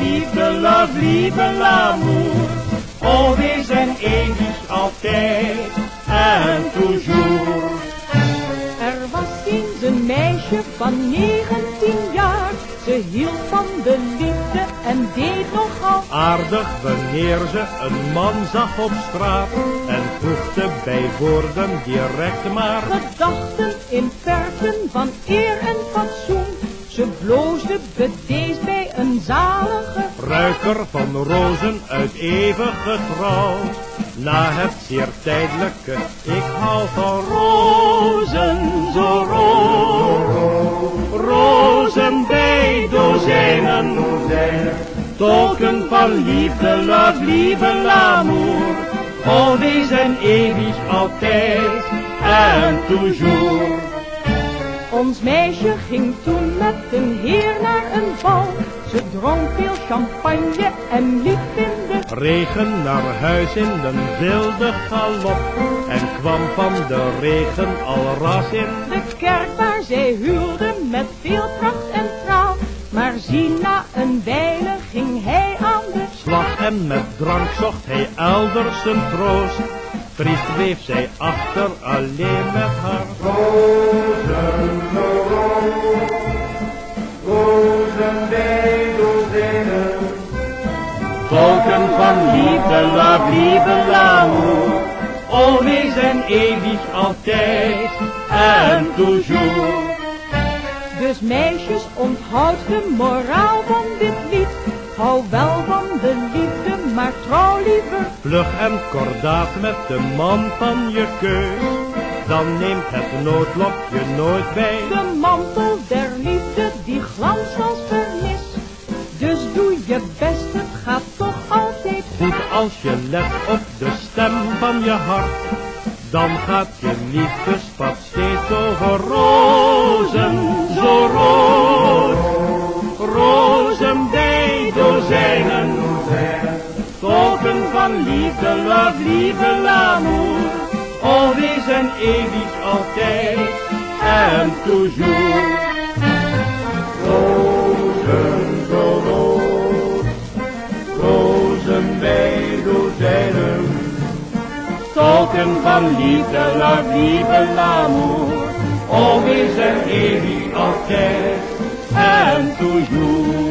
liefde, love, lieve l'amour. Always en eeuwig, altijd en toujours. Er was eens een meisje van 19 jaar. Ze hield van de liefde en deed nogal Aardig wanneer ze een man zag op straat en voegde bij woorden direct maar. gedachten in verven van eer en fatsoen. Ze bloosde bedeesd bij een zalige Ruiker van rozen uit eeuwige trouw. Na het zeer tijdelijke, ik hou van rozen, zo rood. Rozen bij dozijnen, token van liefde, love, lieve l'amour. Always en eeuwig, altijd en toujours. Ons meisje ging toen met een heer naar een bal. Ze dronk veel champagne en liep in de Regen naar huis in een wilde galop en kwam van de regen al ras in. de kerk waar zij huwde met veel pracht en praal. Maar zie na een wijle ging hij aan de Slag en met drank zocht hij elders zijn troost. Triest bleef zij achter alleen met haar Tolken van liefde, love, lieve l'amour. Always en eeuwig, altijd en toujours. Dus meisjes, onthoud de moraal van dit lied. Hou wel van de liefde, maar trouw liever. Vlug en kordaat met de man van je keus. Dan neemt het noodlot je nooit bij. De mantel der liefde, die glans als als je let op de stem van je hart. Dan gaat je liefdespad steeds over rozen, zo rood. Rozen bij dozijnen. Token van liefde, love, lieve l'amour. Always en eeuwig, altijd en toujours. Token van liefde, love, lieve l'amour. Always en eeuwig, altijd en toujours.